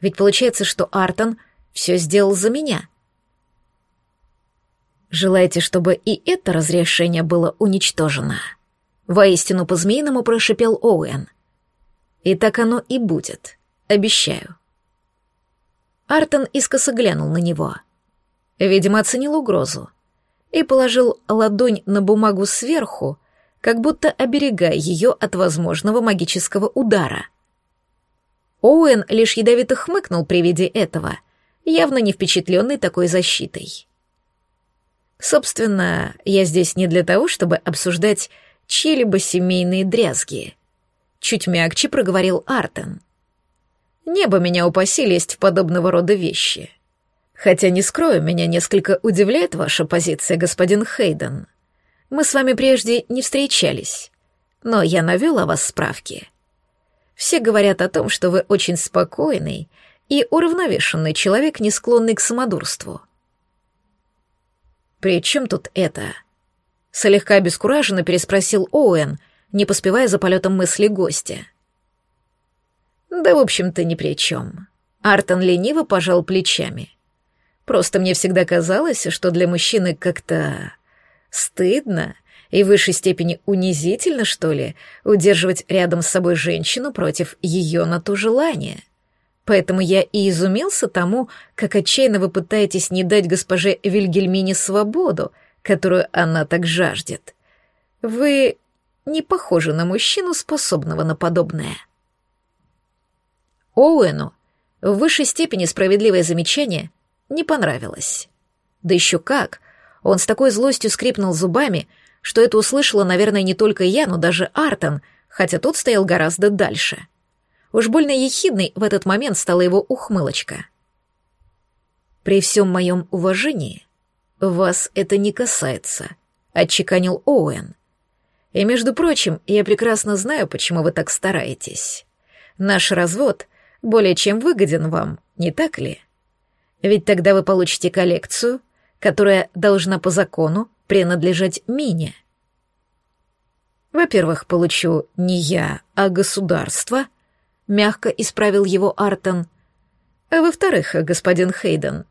ведь получается, что Артон все сделал за меня — Желаете, чтобы и это разрешение было уничтожено?» Воистину по-змеиному прошипел Оуэн. «И так оно и будет, обещаю». Артон искоса глянул на него. Видимо, оценил угрозу и положил ладонь на бумагу сверху, как будто оберегая ее от возможного магического удара. Оуэн лишь ядовито хмыкнул при виде этого, явно не впечатленный такой защитой. Собственно, я здесь не для того, чтобы обсуждать чьи-либо семейные дрязги. Чуть мягче проговорил Артен. Небо меня упаси лезть в подобного рода вещи. Хотя, не скрою, меня несколько удивляет ваша позиция, господин Хейден. Мы с вами прежде не встречались, но я навел о вас справки. Все говорят о том, что вы очень спокойный и уравновешенный человек, не склонный к самодурству. «При чем тут это?» Слегка обескураженно переспросил Оуэн, не поспевая за полетом мысли гостя. «Да, в общем-то, ни при чем». Артон лениво пожал плечами. «Просто мне всегда казалось, что для мужчины как-то стыдно и в высшей степени унизительно, что ли, удерживать рядом с собой женщину против ее на то желания». Поэтому я и изумился тому, как отчаянно вы пытаетесь не дать госпоже Вильгельмине свободу, которую она так жаждет. Вы не похожи на мужчину, способного на подобное. Оуэну в высшей степени справедливое замечание не понравилось. Да еще как! Он с такой злостью скрипнул зубами, что это услышала, наверное, не только я, но даже Артон, хотя тот стоял гораздо дальше. — Уж больно ехидной в этот момент стала его ухмылочка. «При всем моем уважении, вас это не касается», — отчеканил Оуэн. «И, между прочим, я прекрасно знаю, почему вы так стараетесь. Наш развод более чем выгоден вам, не так ли? Ведь тогда вы получите коллекцию, которая должна по закону принадлежать Мине. Во-первых, получу не я, а государство — мягко исправил его Артон. А во-вторых, господин Хейден,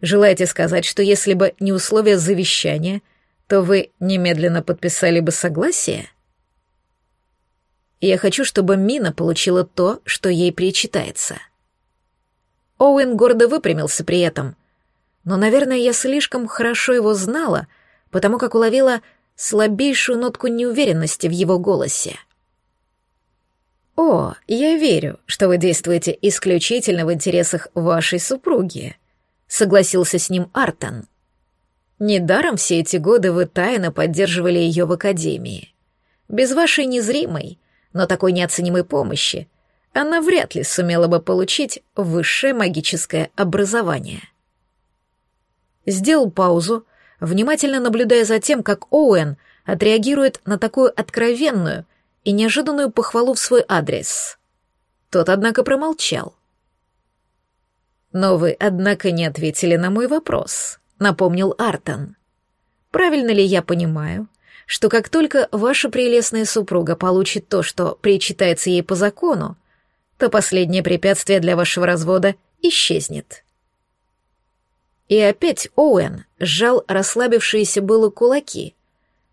желаете сказать, что если бы не условия завещания, то вы немедленно подписали бы согласие? Я хочу, чтобы Мина получила то, что ей причитается. Оуэн гордо выпрямился при этом. Но, наверное, я слишком хорошо его знала, потому как уловила слабейшую нотку неуверенности в его голосе. «О, я верю, что вы действуете исключительно в интересах вашей супруги», — согласился с ним Артон. «Недаром все эти годы вы тайно поддерживали ее в Академии. Без вашей незримой, но такой неоценимой помощи она вряд ли сумела бы получить высшее магическое образование». Сделал паузу, внимательно наблюдая за тем, как Оуэн отреагирует на такую откровенную и неожиданную похвалу в свой адрес. Тот, однако, промолчал. «Но вы, однако, не ответили на мой вопрос», — напомнил Артон. «Правильно ли я понимаю, что как только ваша прелестная супруга получит то, что причитается ей по закону, то последнее препятствие для вашего развода исчезнет?» И опять Оуэн сжал расслабившиеся было кулаки,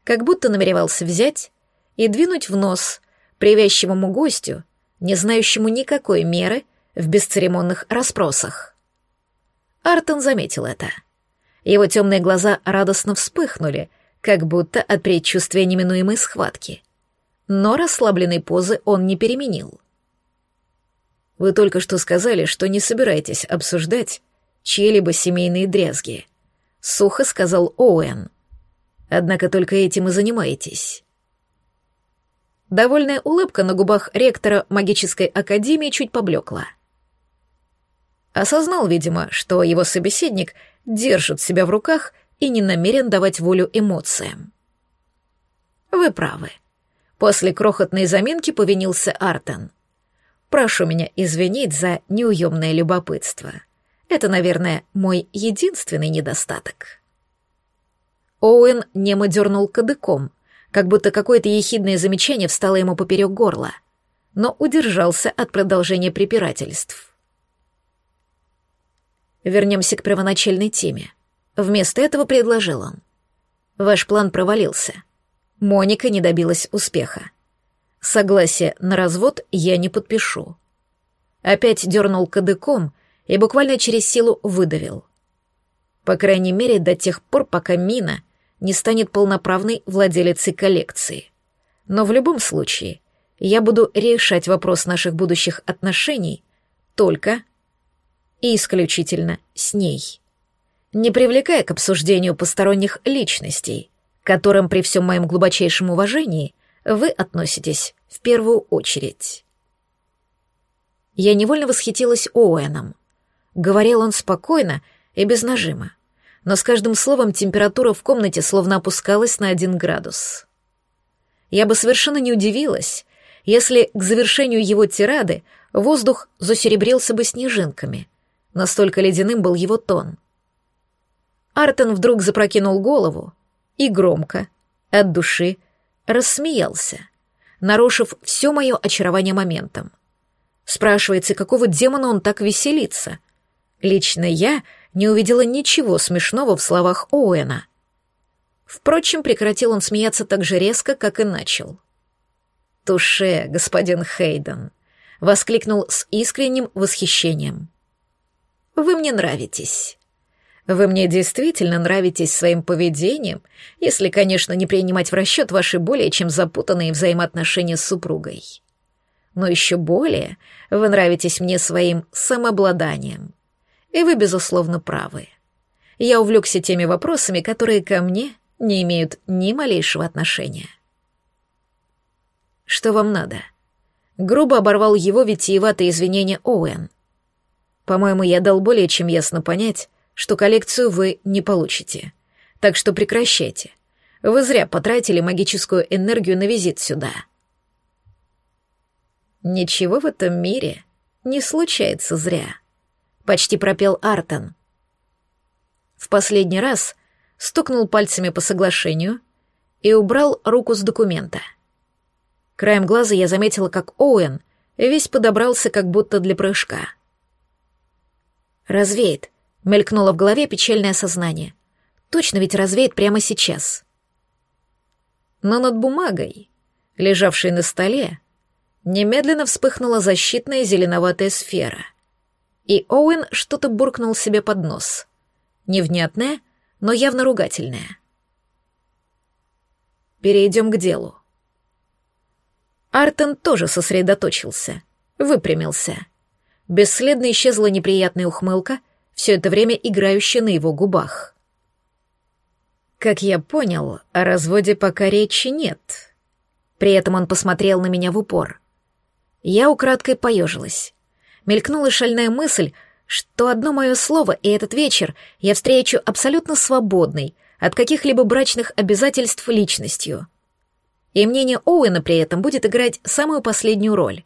как будто намеревался взять и двинуть в нос привязчивому гостю, не знающему никакой меры в бесцеремонных расспросах. Артон заметил это. Его темные глаза радостно вспыхнули, как будто от предчувствия неминуемой схватки. Но расслабленной позы он не переменил. «Вы только что сказали, что не собираетесь обсуждать чьи-либо семейные дрязги», — сухо сказал Оуэн. «Однако только этим и занимаетесь». Довольная улыбка на губах ректора магической академии чуть поблекла. Осознал, видимо, что его собеседник держит себя в руках и не намерен давать волю эмоциям. «Вы правы». После крохотной заминки повинился Артен. «Прошу меня извинить за неуемное любопытство. Это, наверное, мой единственный недостаток. Оуэн немо дернул кадыком, как будто какое-то ехидное замечание встало ему поперек горла, но удержался от продолжения препирательств. Вернемся к первоначальной теме. Вместо этого предложил он. Ваш план провалился. Моника не добилась успеха. Согласие на развод я не подпишу. Опять дернул кадыком, и буквально через силу выдавил. По крайней мере, до тех пор, пока Мина не станет полноправной владелицей коллекции. Но в любом случае, я буду решать вопрос наших будущих отношений только и исключительно с ней, не привлекая к обсуждению посторонних личностей, которым при всем моем глубочайшем уважении вы относитесь в первую очередь. Я невольно восхитилась Оуэном — Говорил он спокойно и без нажима, но с каждым словом температура в комнате словно опускалась на один градус. Я бы совершенно не удивилась, если к завершению его тирады воздух засеребрился бы снежинками. Настолько ледяным был его тон. Артон вдруг запрокинул голову и громко, от души, рассмеялся, нарушив все мое очарование моментом. Спрашивается, какого демона он так веселится? Лично я не увидела ничего смешного в словах Оуэна. Впрочем, прекратил он смеяться так же резко, как и начал. «Туше, господин Хейден!» — воскликнул с искренним восхищением. «Вы мне нравитесь. Вы мне действительно нравитесь своим поведением, если, конечно, не принимать в расчет ваши более чем запутанные взаимоотношения с супругой. Но еще более вы нравитесь мне своим самообладанием, и вы, безусловно, правы. Я увлекся теми вопросами, которые ко мне не имеют ни малейшего отношения. Что вам надо? Грубо оборвал его витиеватые извинения Оуэн. По-моему, я дал более чем ясно понять, что коллекцию вы не получите. Так что прекращайте. Вы зря потратили магическую энергию на визит сюда. Ничего в этом мире не случается зря почти пропел Артон. В последний раз стукнул пальцами по соглашению и убрал руку с документа. Краем глаза я заметила, как Оуэн весь подобрался как будто для прыжка. «Развеет», — мелькнуло в голове печальное сознание. «Точно ведь развеет прямо сейчас». Но над бумагой, лежавшей на столе, немедленно вспыхнула защитная зеленоватая сфера — и Оуэн что-то буркнул себе под нос. Невнятное, но явно ругательное. Перейдем к делу. Артен тоже сосредоточился, выпрямился. Бесследно исчезла неприятная ухмылка, все это время играющая на его губах. Как я понял, о разводе пока речи нет. При этом он посмотрел на меня в упор. Я украдкой поежилась. Мелькнула шальная мысль, что одно мое слово и этот вечер я встречу абсолютно свободной от каких-либо брачных обязательств личностью. И мнение Оуэна при этом будет играть самую последнюю роль.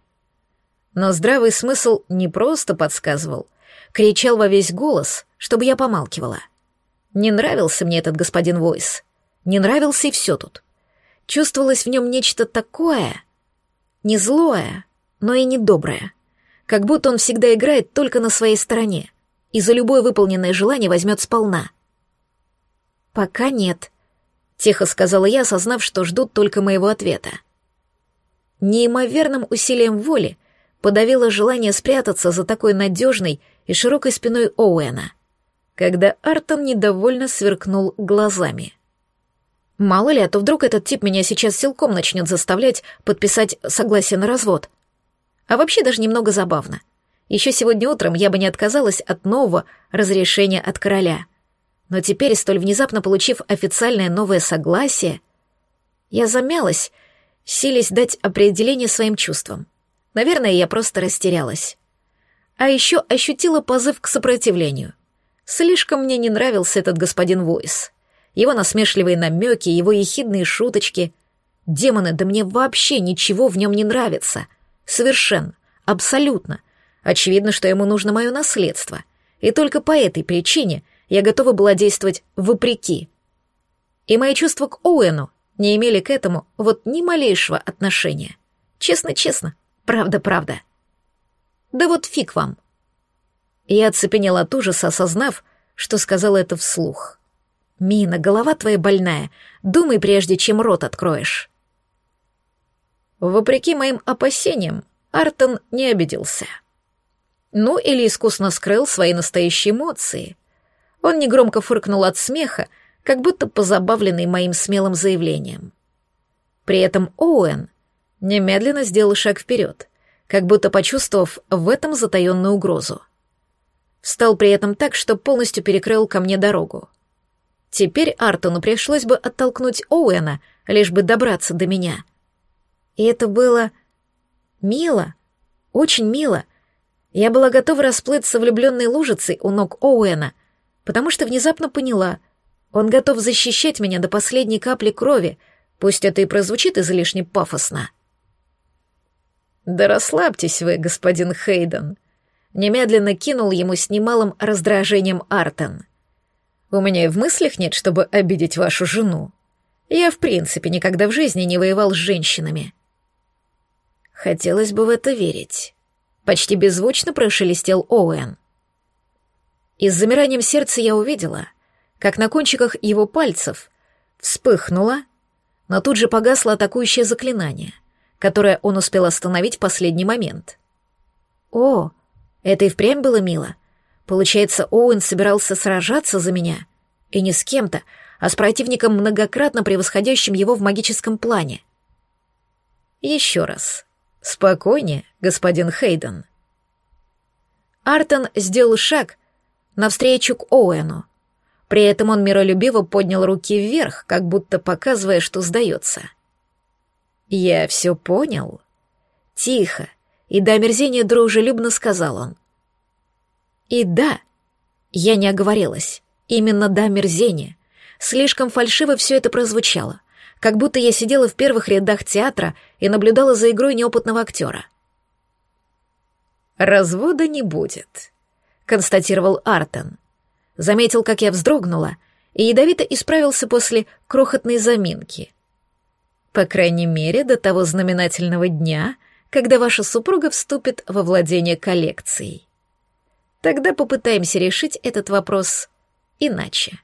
Но здравый смысл не просто подсказывал, кричал во весь голос, чтобы я помалкивала. Не нравился мне этот господин Войс. Не нравился и все тут. Чувствовалось в нем нечто такое, не злое, но и недоброе. Как будто он всегда играет только на своей стороне и за любое выполненное желание возьмет сполна. «Пока нет», — тихо сказала я, осознав, что ждут только моего ответа. Неимоверным усилием воли подавила желание спрятаться за такой надежной и широкой спиной Оуэна, когда Артон недовольно сверкнул глазами. Мало ли, а то вдруг этот тип меня сейчас силком начнет заставлять подписать согласие на развод — а вообще даже немного забавно. Еще сегодня утром я бы не отказалась от нового разрешения от короля. Но теперь, столь внезапно получив официальное новое согласие, я замялась, силясь дать определение своим чувствам. Наверное, я просто растерялась. А еще ощутила позыв к сопротивлению. Слишком мне не нравился этот господин Войс. Его насмешливые намеки, его ехидные шуточки. Демоны, да мне вообще ничего в нем не нравится — Совершенно, абсолютно. Очевидно, что ему нужно мое наследство. И только по этой причине я готова была действовать вопреки. И мои чувства к Оуэну не имели к этому вот ни малейшего отношения. Честно-честно, правда-правда. Да вот фиг вам. Я оцепенела от ужаса, осознав, что сказала это вслух. «Мина, голова твоя больная. Думай, прежде чем рот откроешь». Вопреки моим опасениям, Артон не обиделся. Ну или искусно скрыл свои настоящие эмоции. Он негромко фыркнул от смеха, как будто позабавленный моим смелым заявлением. При этом Оуэн немедленно сделал шаг вперед, как будто почувствовав в этом затаенную угрозу. Встал при этом так, что полностью перекрыл ко мне дорогу. Теперь Артону пришлось бы оттолкнуть Оуэна, лишь бы добраться до меня — и это было мило, очень мило. Я была готова расплыться влюбленной лужицей у ног Оуэна, потому что внезапно поняла, он готов защищать меня до последней капли крови, пусть это и прозвучит излишне пафосно. «Да расслабьтесь вы, господин Хейден», — немедленно кинул ему с немалым раздражением Артен. «У меня и в мыслях нет, чтобы обидеть вашу жену. Я, в принципе, никогда в жизни не воевал с женщинами». Хотелось бы в это верить. Почти беззвучно прошелестел Оуэн. И с замиранием сердца я увидела, как на кончиках его пальцев вспыхнуло, но тут же погасло атакующее заклинание, которое он успел остановить в последний момент. О, это и впрямь было мило. Получается, Оуэн собирался сражаться за меня, и не с кем-то, а с противником, многократно превосходящим его в магическом плане. Еще раз. «Спокойнее, господин Хейден». Артон сделал шаг навстречу к Оуэну. При этом он миролюбиво поднял руки вверх, как будто показывая, что сдается. «Я все понял». Тихо и до омерзения дружелюбно сказал он. «И да, я не оговорилась. Именно до омерзения. Слишком фальшиво все это прозвучало как будто я сидела в первых рядах театра и наблюдала за игрой неопытного актера. «Развода не будет», — констатировал Артон. Заметил, как я вздрогнула, и ядовито исправился после крохотной заминки. «По крайней мере, до того знаменательного дня, когда ваша супруга вступит во владение коллекцией. Тогда попытаемся решить этот вопрос иначе».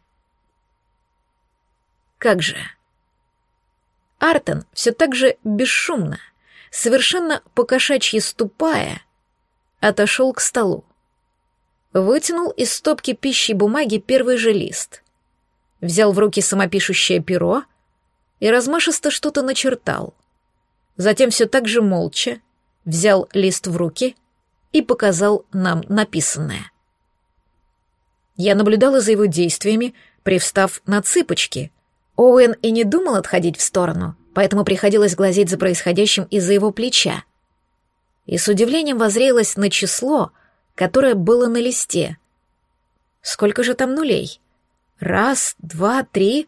«Как же?» Артен все так же бесшумно, совершенно покошачьи ступая, отошел к столу. Вытянул из стопки пищи бумаги первый же лист. Взял в руки самопишущее перо и размашисто что-то начертал. Затем все так же молча взял лист в руки и показал нам написанное. Я наблюдала за его действиями, привстав на цыпочки. Оуэн и не думал отходить в сторону, поэтому приходилось глазеть за происходящим из-за его плеча. И с удивлением возрелась на число, которое было на листе. Сколько же там нулей? Раз, два, три...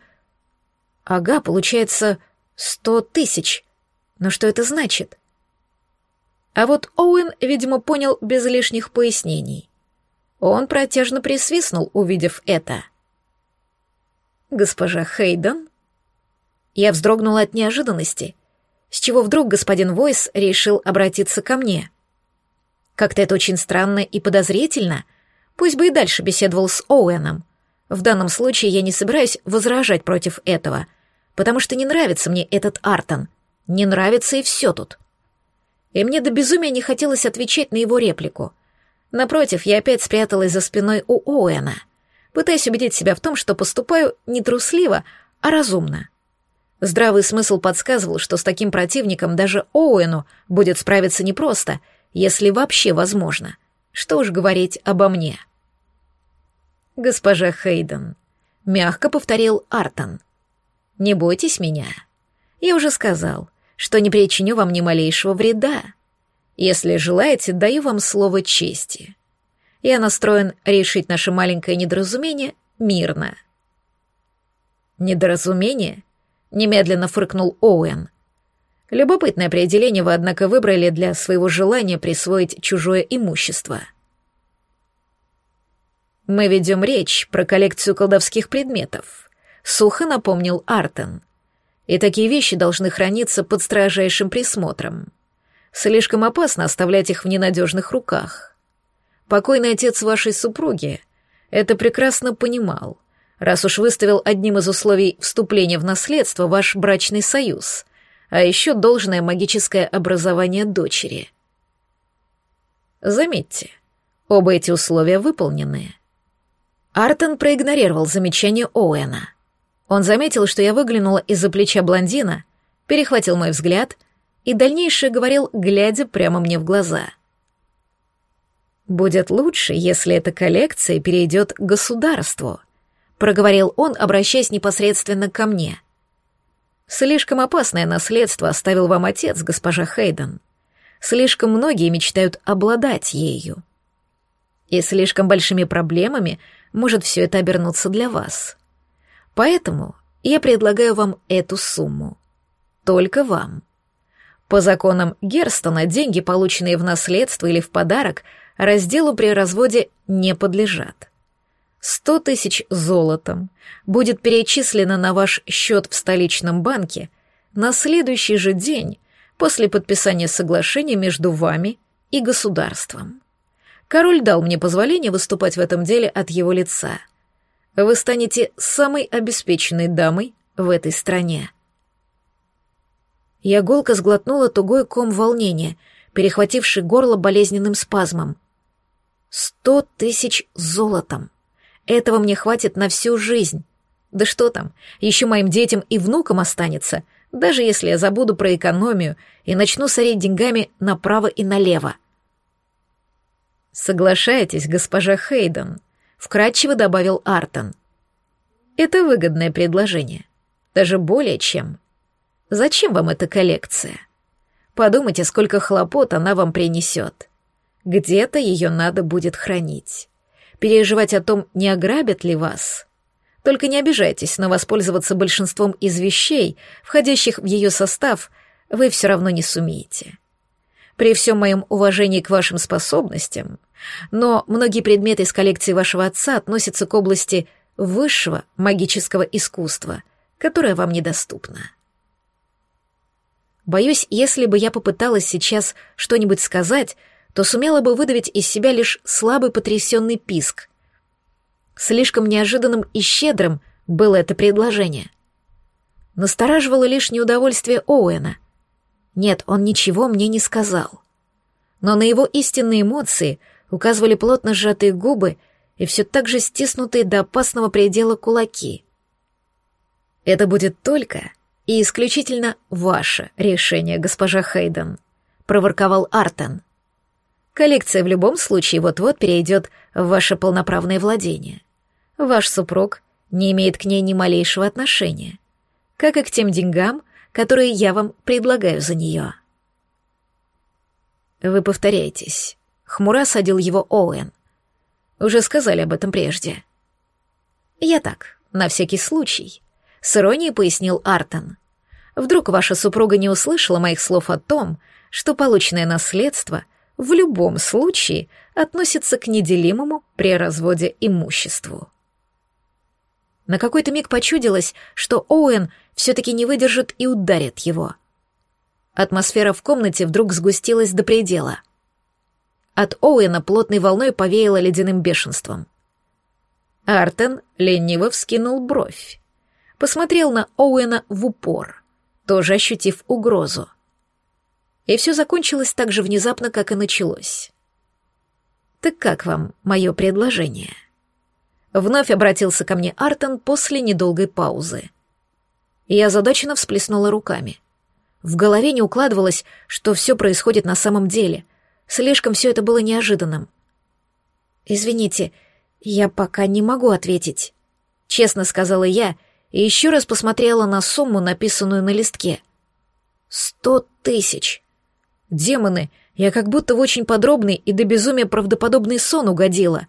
Ага, получается, сто тысяч. Но что это значит? А вот Оуэн, видимо, понял без лишних пояснений. Он протяжно присвистнул, увидев это. «Госпожа Хейден?» Я вздрогнула от неожиданности, с чего вдруг господин Войс решил обратиться ко мне. Как-то это очень странно и подозрительно, пусть бы и дальше беседовал с Оуэном. В данном случае я не собираюсь возражать против этого, потому что не нравится мне этот Артон. Не нравится и все тут и мне до безумия не хотелось отвечать на его реплику. Напротив, я опять спряталась за спиной у Оуэна, пытаясь убедить себя в том, что поступаю не трусливо, а разумно. Здравый смысл подсказывал, что с таким противником даже Оуэну будет справиться непросто, если вообще возможно. Что уж говорить обо мне. «Госпожа Хейден», — мягко повторил Артон, — «не бойтесь меня. Я уже сказал, что не причиню вам ни малейшего вреда. Если желаете, даю вам слово чести. Я настроен решить наше маленькое недоразумение мирно. Недоразумение? Немедленно фыркнул Оуэн. Любопытное определение вы, однако, выбрали для своего желания присвоить чужое имущество. Мы ведем речь про коллекцию колдовских предметов. Сухо напомнил Артен и такие вещи должны храниться под строжайшим присмотром. Слишком опасно оставлять их в ненадежных руках. Покойный отец вашей супруги это прекрасно понимал, раз уж выставил одним из условий вступления в наследство ваш брачный союз, а еще должное магическое образование дочери. Заметьте, оба эти условия выполнены. Артон проигнорировал замечание Оуэна — он заметил, что я выглянула из-за плеча блондина, перехватил мой взгляд и дальнейшее говорил, глядя прямо мне в глаза. «Будет лучше, если эта коллекция перейдет к государству», проговорил он, обращаясь непосредственно ко мне. «Слишком опасное наследство оставил вам отец, госпожа Хейден. Слишком многие мечтают обладать ею. И слишком большими проблемами может все это обернуться для вас». Поэтому я предлагаю вам эту сумму. Только вам. По законам Герстона деньги, полученные в наследство или в подарок, разделу при разводе не подлежат. Сто тысяч золотом будет перечислено на ваш счет в столичном банке на следующий же день после подписания соглашения между вами и государством. Король дал мне позволение выступать в этом деле от его лица — вы станете самой обеспеченной дамой в этой стране. Я голко сглотнула тугой ком волнения, перехвативший горло болезненным спазмом. Сто тысяч золотом. Этого мне хватит на всю жизнь. Да что там, еще моим детям и внукам останется, даже если я забуду про экономию и начну сорить деньгами направо и налево. Соглашаетесь, госпожа Хейден? Вкратчиво добавил Артон. Это выгодное предложение. Даже более чем. Зачем вам эта коллекция? Подумайте, сколько хлопот она вам принесет. Где-то ее надо будет хранить. Переживать о том, не ограбят ли вас. Только не обижайтесь, но воспользоваться большинством из вещей, входящих в ее состав, вы все равно не сумеете. При всем моем уважении к вашим способностям, но многие предметы из коллекции вашего отца относятся к области высшего магического искусства, которое вам недоступно. Боюсь, если бы я попыталась сейчас что-нибудь сказать, то сумела бы выдавить из себя лишь слабый потрясенный писк. Слишком неожиданным и щедрым было это предложение. Настораживало лишь неудовольствие Оуэна. Нет, он ничего мне не сказал. Но на его истинные эмоции указывали плотно сжатые губы и все так же стиснутые до опасного предела кулаки. Это будет только, и исключительно ваше решение, госпожа Хейден», — проворковал Артен. «Коллекция в любом случае вот-вот перейдет в ваше полноправное владение. Ваш супруг не имеет к ней ни малейшего отношения, как и к тем деньгам, которые я вам предлагаю за нее». «Вы повторяетесь», — хмуро садил его Оуэн. «Уже сказали об этом прежде». «Я так, на всякий случай», — с иронией пояснил Артон. «Вдруг ваша супруга не услышала моих слов о том, что полученное наследство в любом случае относится к неделимому при разводе имуществу». На какой-то миг почудилось, что Оуэн все-таки не выдержит и ударит его. Атмосфера в комнате вдруг сгустилась до предела. От Оуэна плотной волной повеяло ледяным бешенством. Артен лениво вскинул бровь. Посмотрел на Оуэна в упор, тоже ощутив угрозу. И все закончилось так же внезапно, как и началось. «Так как вам мое предложение?» Вновь обратился ко мне Артон после недолгой паузы. Я озадаченно всплеснула руками. В голове не укладывалось, что все происходит на самом деле. Слишком все это было неожиданным. «Извините, я пока не могу ответить», — честно сказала я и еще раз посмотрела на сумму, написанную на листке. «Сто тысяч!» Демоны, я как будто в очень подробный и до безумия правдоподобный сон угодила.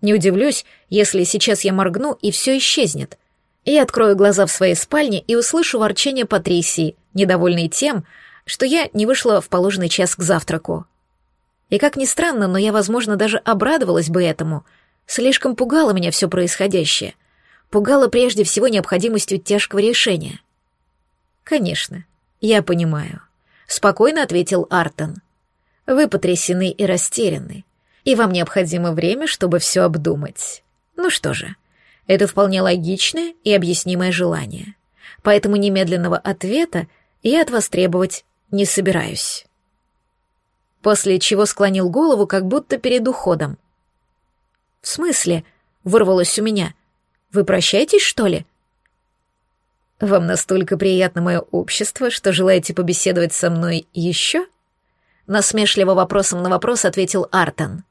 Не удивлюсь, если сейчас я моргну, и все исчезнет. Я открою глаза в своей спальне и услышу ворчание Патрисии, недовольной тем, что я не вышла в положенный час к завтраку. И как ни странно, но я, возможно, даже обрадовалась бы этому. Слишком пугало меня все происходящее. Пугало прежде всего необходимостью тяжкого решения. «Конечно, я понимаю», — спокойно ответил Артон. «Вы потрясены и растеряны, и вам необходимо время, чтобы все обдумать. Ну что же, это вполне логичное и объяснимое желание. Поэтому немедленного ответа я от вас требовать не собираюсь. После чего склонил голову, как будто перед уходом. «В смысле?» — вырвалось у меня. «Вы прощаетесь, что ли?» «Вам настолько приятно мое общество, что желаете побеседовать со мной еще?» Насмешливо вопросом на вопрос ответил Артон.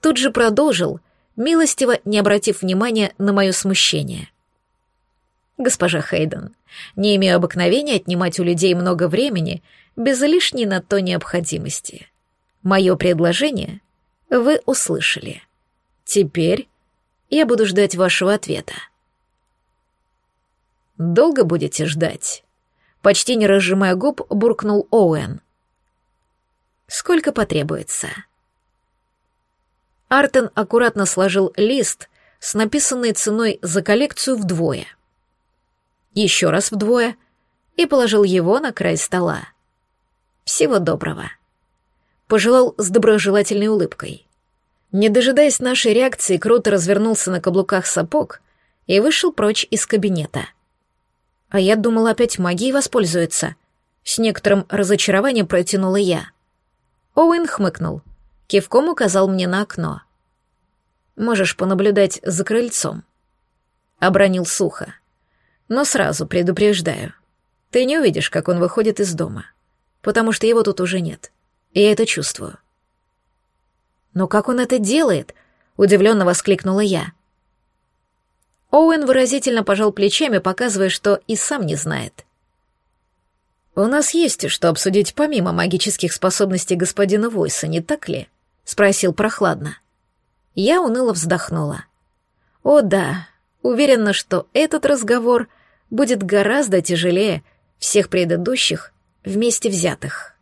Тут же продолжил — милостиво не обратив внимания на мое смущение. «Госпожа Хейден, не имею обыкновения отнимать у людей много времени без лишней на то необходимости. Мое предложение вы услышали. Теперь я буду ждать вашего ответа». «Долго будете ждать?» Почти не разжимая губ, буркнул Оуэн. «Сколько потребуется?» Артен аккуратно сложил лист с написанной ценой за коллекцию вдвое. Еще раз вдвое и положил его на край стола. Всего доброго. Пожелал с доброжелательной улыбкой. Не дожидаясь нашей реакции, круто развернулся на каблуках сапог и вышел прочь из кабинета. А я думала, опять магией воспользуется. С некоторым разочарованием протянула я. Оуэн хмыкнул — Кивком указал мне на окно. «Можешь понаблюдать за крыльцом». Обронил сухо. «Но сразу предупреждаю. Ты не увидишь, как он выходит из дома, потому что его тут уже нет. Я это чувствую». «Но как он это делает?» — удивленно воскликнула я. Оуэн выразительно пожал плечами, показывая, что и сам не знает. «У нас есть что обсудить помимо магических способностей господина Войса, не так ли?» — спросил прохладно. Я уныло вздохнула. О да, уверена, что этот разговор будет гораздо тяжелее всех предыдущих вместе взятых.